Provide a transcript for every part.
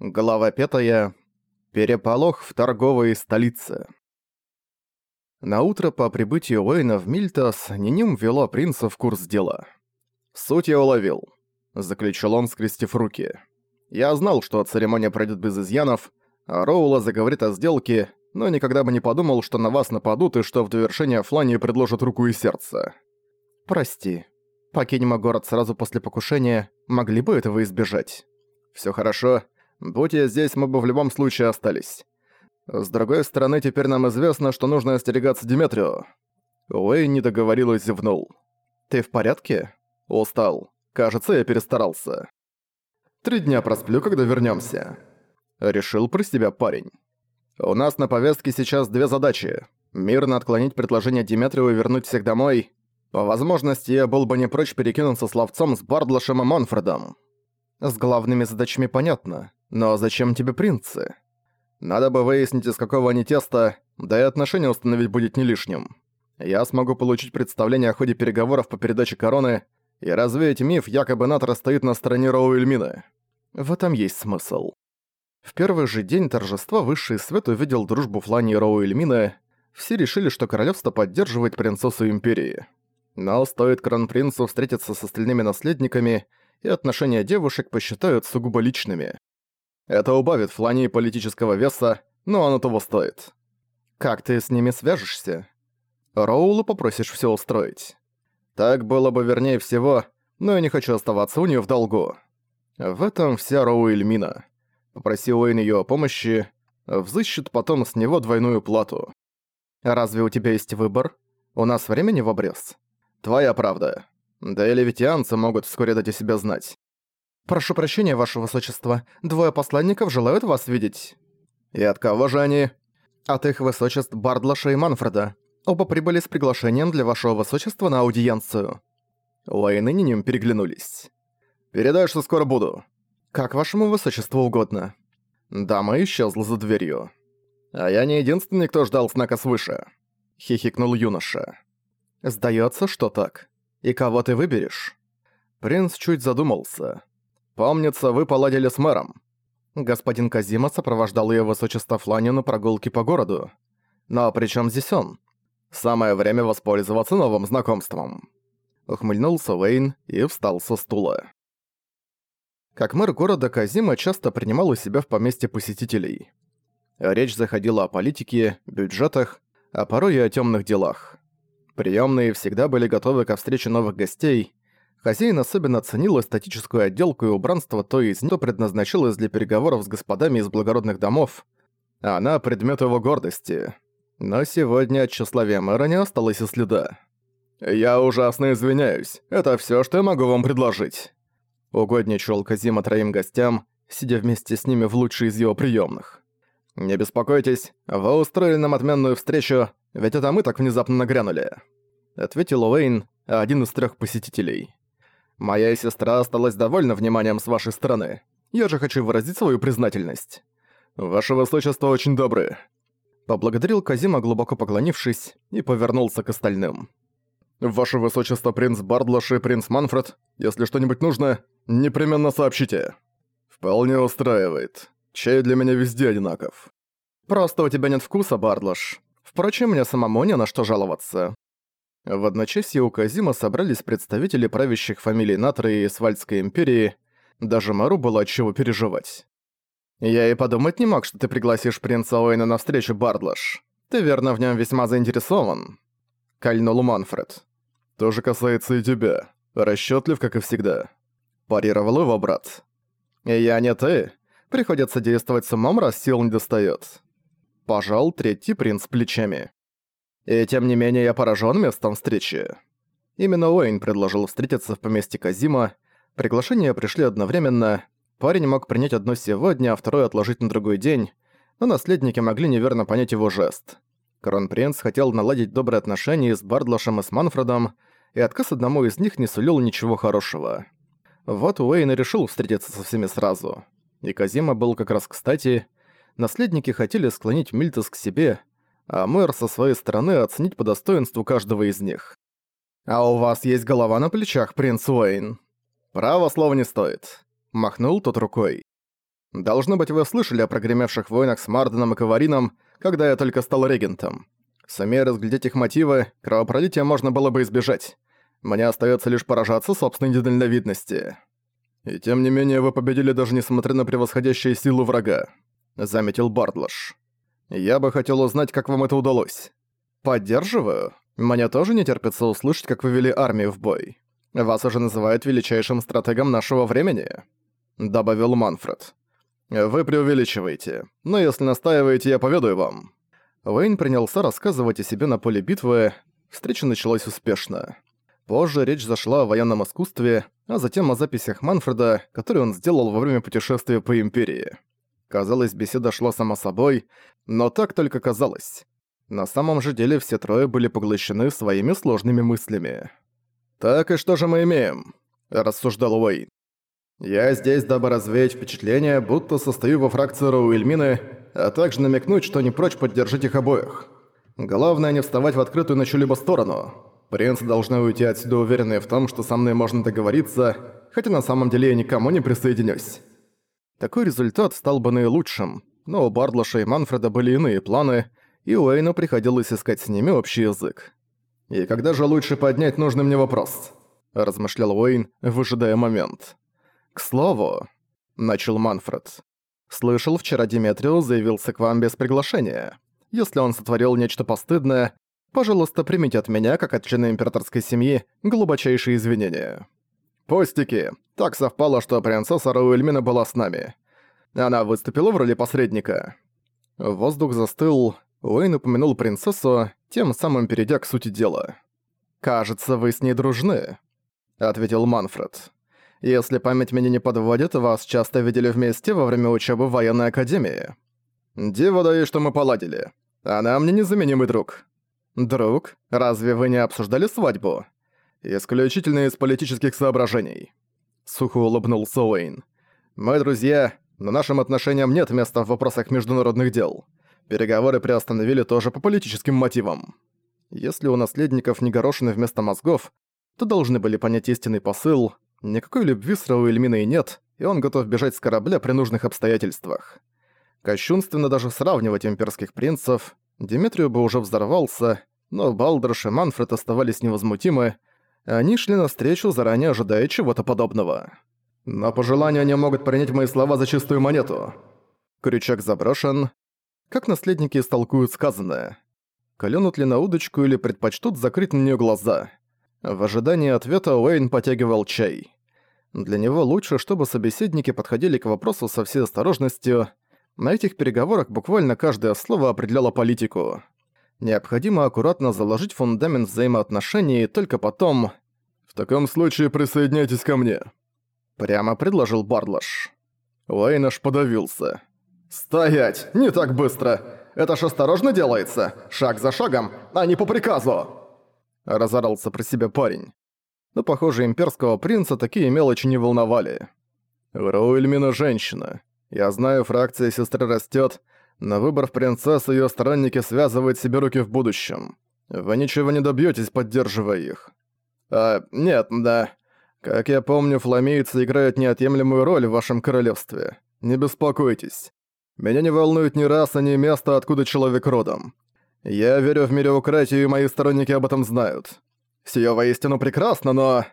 Глава пятая. Переполох в торговой столице. На утро по прибытию Уэйна в Мильтас Ниним ввела принца в курс дела. «Суть я уловил», — заключил он, скрестив руки. «Я знал, что церемония пройдет без изъянов, а Роула заговорит о сделке, но никогда бы не подумал, что на вас нападут и что в довершение Флании предложат руку и сердце». «Прости. Покинем город сразу после покушения, могли бы этого избежать». «Всё хорошо». Будь я здесь, мы бы в любом случае остались. С другой стороны, теперь нам известно, что нужно остерегаться Диметрио. Уэйн не договорил и зевнул. «Ты в порядке?» «Устал. Кажется, я перестарался». «Три дня просплю, когда вернёмся», — решил про себя парень. «У нас на повестке сейчас две задачи. Мирно отклонить предложение Диметрио и вернуть всех домой. По возможности, я был бы не прочь перекинуться словцом с Бардлашем и Монфредом». «С главными задачами понятно. Но зачем тебе принцы? Надо бы выяснить, из какого они теста, да и отношения установить будет не лишним. Я смогу получить представление о ходе переговоров по передаче короны и развеять миф, якобы Натра стоит на стороне Роуэльмины. В этом есть смысл. В первый же день торжества Высший Свет увидел дружбу Флани и Роуэльмины. Все решили, что королевство поддерживает принцессу Империи. Но стоит кронпринцу встретиться с остальными наследниками, и отношения девушек посчитают сугубо личными. Это убавит Флании политического веса, но оно того стоит. Как ты с ними свяжешься? Роулу попросишь все устроить. Так было бы вернее всего, но я не хочу оставаться у нее в долгу. В этом вся Роуэльмина. Попроси Уэйн ее о помощи, взыщет потом с него двойную плату. Разве у тебя есть выбор? У нас времени в обрез. Твоя правда. Да и левитианцы могут вскоре дать о себе знать. «Прошу прощения, ваше высочество. Двое посланников желают вас видеть». «И от кого же они?» «От их высочеств Бардлаша и Манфреда. Оба прибыли с приглашением для вашего высочества на аудиенцию». Уэйн и Ниним переглянулись. «Передай, что скоро буду». «Как вашему высочеству угодно». Дама исчезла за дверью. «А я не единственный, кто ждал знака свыше», — хихикнул юноша. «Сдаётся, что так. И кого ты выберешь?» Принц чуть задумался. Помнится, вы поладили с мэром. Господин Казима сопровождал её высочество Флани на прогулке по городу. Но при чём здесь он? Самое время воспользоваться новым знакомством. Ухмыльнулся Уэйн и встал со стула. Как мэр города Казима часто принимал у себя в поместье посетителей. Речь заходила о политике, бюджетах, а порой и о тёмных делах. Приёмные всегда были готовы ко встрече новых гостей, Хозяин особенно ценил эстетическую отделку и убранство той из них, что предназначалось для переговоров с господами из благородных домов. Она — предмет его гордости. Но сегодня от тщеславия мэра не осталось и следа. «Я ужасно извиняюсь. Это всё, что я могу вам предложить». Угодничал Казима троим гостям, сидя вместе с ними в лучшей из его приёмных. «Не беспокойтесь, вы устроили нам отменную встречу, ведь это мы так внезапно нагрянули», — ответил Уэйн, один из трёх посетителей. Моя сестра осталась довольна вниманием с вашей стороны. Я же хочу выразить свою признательность. Ваше высочество очень добры. Поблагодарил Казима, глубоко поклонившись, и повернулся к остальным. «Ваше высочество принц Бардлаш и принц Манфред, если что-нибудь нужно, непременно сообщите». «Вполне устраивает. Чай для меня везде одинаков». «Просто у тебя нет вкуса, Бардлаш. Впрочем, мне самому не на что жаловаться. В одночасье у Казима собрались представители правящих фамилий Натры и Свальдской империи, даже Мару было чего переживать. «Я и подумать не мог, что ты пригласишь принца Уэйна на встречу, Бардлаш. Ты верно в нем весьма заинтересован?» Кольнул Манфред. «То же касается и тебя. Расчетлив, как и всегда». Парировал его брат. «И я не ты. Приходится действовать с умом, раз сил не достает. Пожал третий принц плечами. И тем не менее я поражен местом встречи. Именно Уэйн предложил встретиться в поместье Казима. Приглашения пришли одновременно. Парень мог принять одно сегодня, а второе отложить на другой день, но наследники могли неверно понять его жест. Кронпринц хотел наладить добрые отношения с Бардлашем и с Манфредом, и отказ одному из них не сулил ничего хорошего. Вот Уэйн и решил встретиться со всеми сразу. И Казима был как раз кстати. Наследники хотели склонить Мильтес к себе, а мэр со своей стороны оценить по достоинству каждого из них. «А у вас есть голова на плечах, принц Уэйн?» «Право слова не стоит», — махнул тот рукой. Должно быть, вы слышали о прогремевших войнах с Марденом и Каварином, когда я только стал регентом. Сумея разглядеть их мотивы, кровопролития можно было бы избежать. Мне остается лишь поражаться собственной недальновидности. И тем не менее вы победили даже несмотря на превосходящие силы врага, заметил Бардлаш. Я бы хотел узнать, как вам это удалось. Поддерживаю. Мне тоже не терпится услышать, как вы вели армию в бой. Вас уже называют величайшим стратегом нашего времени, добавил Манфред. Вы преувеличиваете, но если настаиваете, я поведаю вам. Уэйн принялся рассказывать о себе на поле битвы. Встреча началась успешно. Позже речь зашла о военном искусстве, а затем о записях Манфреда, которые он сделал во время путешествия по Империи. Казалось, беседа шла сама собой, но так только казалось. На самом же деле все трое были поглощены своими сложными мыслями. «Так и что же мы имеем?» – рассуждал Уэйн. «Я здесь, дабы развеять впечатление, будто состою во фракции Роуэльмины, а также намекнуть, что не прочь поддержать их обоих. Главное не вставать в открытую на чью-либо сторону. Принцы должны уйти отсюда уверенные в том, что со мной можно договориться, хотя на самом деле я никому не присоединюсь». Такой результат стал бы наилучшим, но у Бардлаша и Манфреда были иные планы, и Уэйну приходилось искать с ними общий язык. «И когда же лучше поднять нужный мне вопрос?» – размышлял Уэйн, выжидая момент. «К слову», – начал Манфред. «Слышал, вчера Диметрио заявился к вам без приглашения. Если он сотворил нечто постыдное, пожалуйста, примите от меня, как от члена императорской семьи, глубочайшие извинения». «Пустяки. Так совпало, что принцесса Рауэльмина была с нами. Она выступила в роли посредника». Воздух застыл, Уэйн упомянул принцессу, тем самым перейдя к сути дела. «Кажется, вы с ней дружны», — ответил Манфред. «Если память меня не подводит, вас часто видели вместе во время учебы в военной академии». «Диво да и что мы поладили. Она мне незаменимый друг». «Друг? Разве вы не обсуждали свадьбу?» Исключительно из политических соображений. Сухо улыбнулся Уэйн. Мы друзья, но нашим отношениям нет места в вопросах международных дел. Переговоры приостановили тоже по политическим мотивам. Если у наследников не горошины вместо мозгов, то должны были понять истинный посыл. Никакой любви с Рауэльминой нет, и он готов бежать с корабля при нужных обстоятельствах. Кощунственно даже сравнивать имперских принцев. Димитрию бы уже взорвался, но Балдерш и Манфред оставались невозмутимы, они шли навстречу, заранее ожидая чего-то подобного. «Но по желанию они могут принять мои слова за чистую монету». Крючок заброшен. Как наследники истолкуют сказанное? Клюнут ли на удочку или предпочтут закрыть на неё глаза? В ожидании ответа Уэйн потягивал чай. Для него лучше, чтобы собеседники подходили к вопросу со всей осторожностью. На этих переговорах буквально каждое слово определяло политику. Необходимо аккуратно заложить фундамент взаимоотношений и только потом... «В таком случае присоединяйтесь ко мне», — прямо предложил Бардлаш. Уэйн аж подавился. «Стоять! Не так быстро! Это ж осторожно делается! Шаг за шагом, а не по приказу!» Разорался про себя парень. Но, похоже, имперского принца такие мелочи не волновали. «Роуэльмина женщина. Я знаю, фракция сестры растет, на выбор в принцессу ее сторонники связывают себе руки в будущем. Вы ничего не добьетесь, поддерживая их. А, нет, да. Как я помню, фламейцы играют неотъемлемую роль в вашем королевстве. Не беспокойтесь. Меня не волнует ни раса, ни место, откуда человек родом. Я верю в мериократию, и мои сторонники об этом знают. Сие воистину прекрасно, но...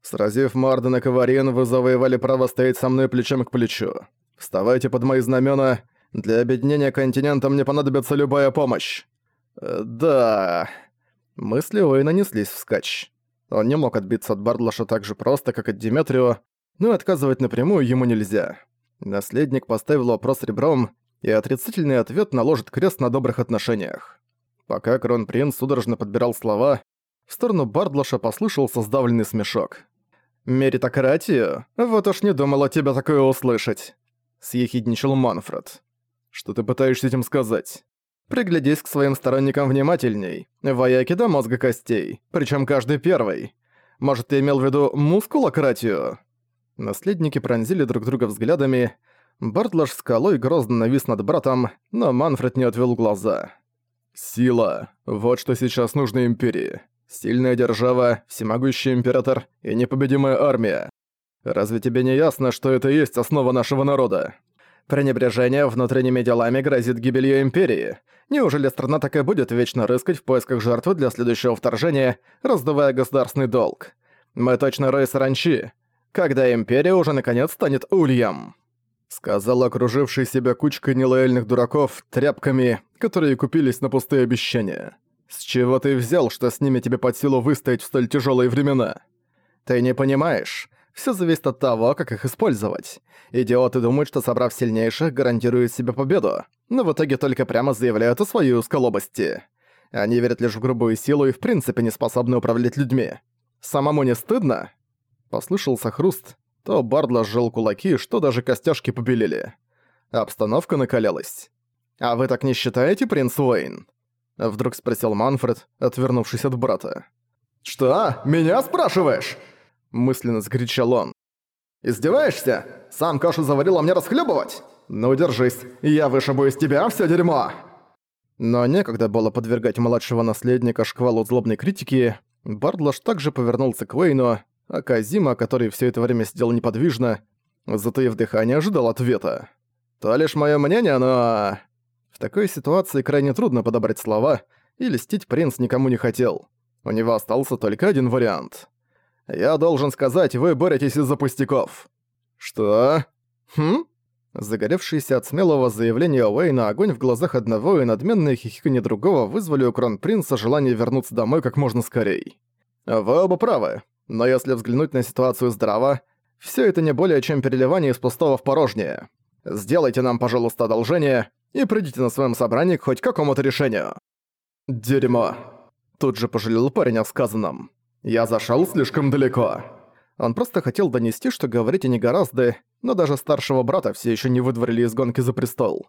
Сразив Мардена Каварин, вы завоевали право стоять со мной плечом к плечу. Вставайте под мои знамена для объединения континента мне понадобится любая помощь. Э, да... Мысли Уэйна неслись вскачь. Он не мог отбиться от Бардлаша так же просто, как от Диметрио, но отказывать напрямую ему нельзя. Наследник поставил вопрос ребром, и отрицательный ответ наложит крест на добрых отношениях. Пока Кронпринц судорожно подбирал слова, в сторону Бардлаша послышался сдавленный смешок. «Меритократию? Вот уж не думала тебя такое услышать», — съехидничал Манфред. Что ты пытаешься этим сказать? Приглядись к своим сторонникам внимательней. Вояки до мозга костей, причем каждый первый. Может, ты имел в виду мускулократию?» Наследники пронзили друг друга взглядами. Бартлаш скалой грозно навис над братом, но Манфред не отвел глаза. «Сила. Вот что сейчас нужно Империи. Сильная держава, всемогущий император и непобедимая армия. Разве тебе не ясно, что это и есть основа нашего народа? Пренебрежение внутренними делами грозит гибелью Империи. Неужели страна так и будет вечно рыскать в поисках жертвы для следующего вторжения, раздувая государственный долг? Мы точно рой саранчи. Когда Империя уже наконец станет ульем?» Сказал окруживший себя кучкой нелояльных дураков тряпками, которые купились на пустые обещания. «С чего ты взял, что с ними тебе под силу выстоять в столь тяжелые времена?» «Ты не понимаешь. Все зависит от того, как их использовать. Идиоты думают, что собрав сильнейших, гарантируют себе победу, но в итоге только прямо заявляют о своей узколобости. Они верят лишь в грубую силу и в принципе не способны управлять людьми. Самому не стыдно?» Послышался хруст, то Бардла сжал кулаки, что даже костяшки побелели. Обстановка накалялась. «А вы так не считаете, принц Уэйн?» Вдруг спросил Манфред, отвернувшись от брата. «Что? Меня спрашиваешь?» Мысленно закричал он. «Издеваешься? Сам кашу заварил, а мне расхлебывать? Ну держись, я вышибу из тебя все дерьмо!» Но некогда было подвергать младшего наследника шквалу злобной критики, Бардлаш также повернулся к Уэйну, а Казима, который все это время сидел неподвижно, затаив дыхание, ожидал ответа. «То лишь мое мнение, но...» В такой ситуации крайне трудно подобрать слова, и льстить принц никому не хотел. У него остался только один вариант. Я должен сказать, вы боретесь из-за пустяков». «Что? Хм?» Загоревшийся от смелого заявления Уэйна огонь в глазах одного и надменное хихиканье другого вызвали у кронпринца желание вернуться домой как можно скорей. «Вы оба правы, но если взглянуть на ситуацию здраво, все это не более чем переливание из пустого в порожнее. Сделайте нам, пожалуйста, одолжение и придите на своем собрании хоть какому-то решению». «Дерьмо!» Тут же пожалел парень о сказанном. Я зашел слишком далеко. Он просто хотел донести, что говорить не гораздо, но даже старшего брата все еще не выдворили из гонки за престол.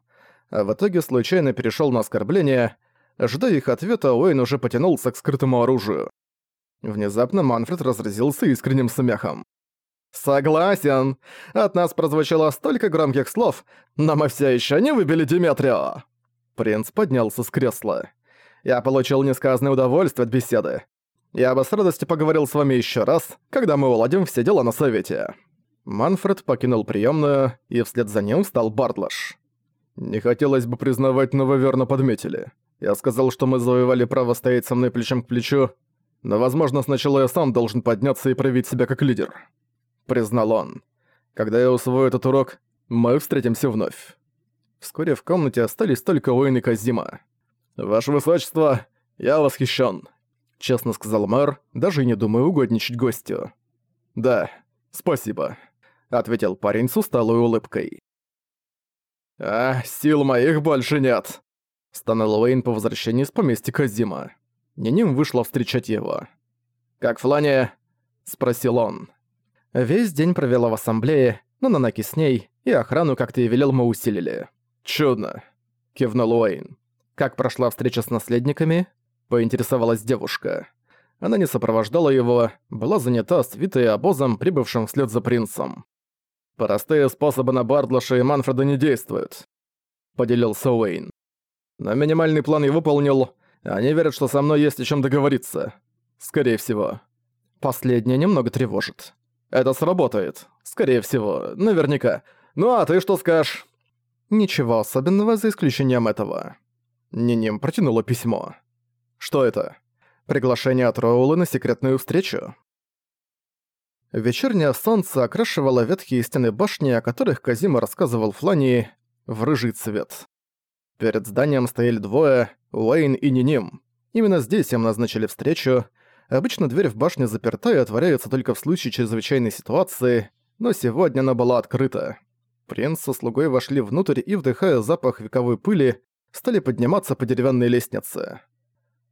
А в итоге случайно перешел на оскорбление. Ждая их ответа, Уэйн уже потянулся к скрытому оружию. Внезапно Манфред разразился искренним смехом. «Согласен. От нас прозвучало столько громких слов, но мы все еще не выбили Диметрио!» Принц поднялся с кресла. «Я получил несказанное удовольствие от беседы. Я бы с радостью поговорил с вами еще раз, когда мы уладим все дела на совете». Манфред покинул приемную, и вслед за ним встал Бартлаш. «Не хотелось бы признавать, но вы верно подметили. Я сказал, что мы завоевали право стоять со мной плечом к плечу, но, возможно, сначала я сам должен подняться и проявить себя как лидер», — признал он. «Когда я усвою этот урок, мы встретимся вновь». Вскоре в комнате остались только Уэйн и Казима. «Ваше Высочество, я восхищен честно сказал мэр, даже не думая угодничать гостю. «Да, спасибо», — ответил парень с усталой улыбкой. «А, сил моих больше нет», — стонал Уэйн по возвращении с поместья Казима. Ниним вышла встречать его. «Как Флане?» — спросил он. «Весь день провела в ассамблее, но на Наки с ней, и охрану, как ты и велел, мы усилили». «Чудно», — кивнул Уэйн. «Как прошла встреча с наследниками?» Поинтересовалась девушка. Она не сопровождала его, была занята свитой обозом, прибывшим вслед за принцем. «Простые способы на Бардлаша и Манфреда не действуют», — поделился Уэйн. «Но минимальный план я выполнил. Они верят, что со мной есть о чем договориться. Скорее всего. Последнее немного тревожит. Это сработает. Скорее всего. Наверняка. Ну а ты что скажешь?» «Ничего особенного за исключением этого». Ниним протянула письмо. Что это? Приглашение от Роула на секретную встречу? Вечернее солнце окрашивало ветхие стены башни, о которых Казима рассказывал Флании, в рыжий цвет. Перед зданием стояли двое, Уэйн и Ниним. Именно здесь им назначили встречу. Обычно дверь в башне заперта и отворяется только в случае чрезвычайной ситуации, но сегодня она была открыта. Принц со слугой вошли внутрь и, вдыхая запах вековой пыли, стали подниматься по деревянной лестнице.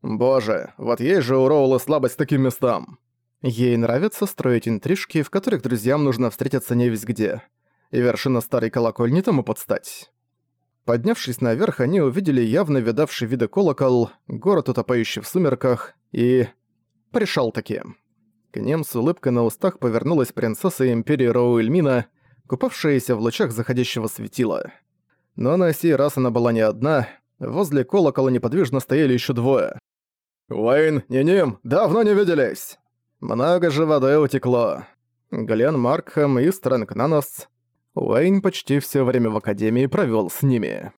Боже, вот есть же у Роула слабость к таким местам. Ей нравится строить интрижки, в которых друзьям нужно встретиться не весь где. И вершина старой колокольни тому подстать. Поднявшись наверх, они увидели явно видавший виды колокол, город, утопающий в сумерках, и... пришел таки. К ним с улыбкой на устах повернулась принцесса Империи Роуэльмина, купавшаяся в лучах заходящего светила. Но на сей раз она была не одна, возле колокола неподвижно стояли еще двое. «Уэйн, Ниним, давно не виделись!» Много же воды утекло. Глен Маркхэм и Стрэнгнанос. Уэйн почти все время в Академии провел с ними.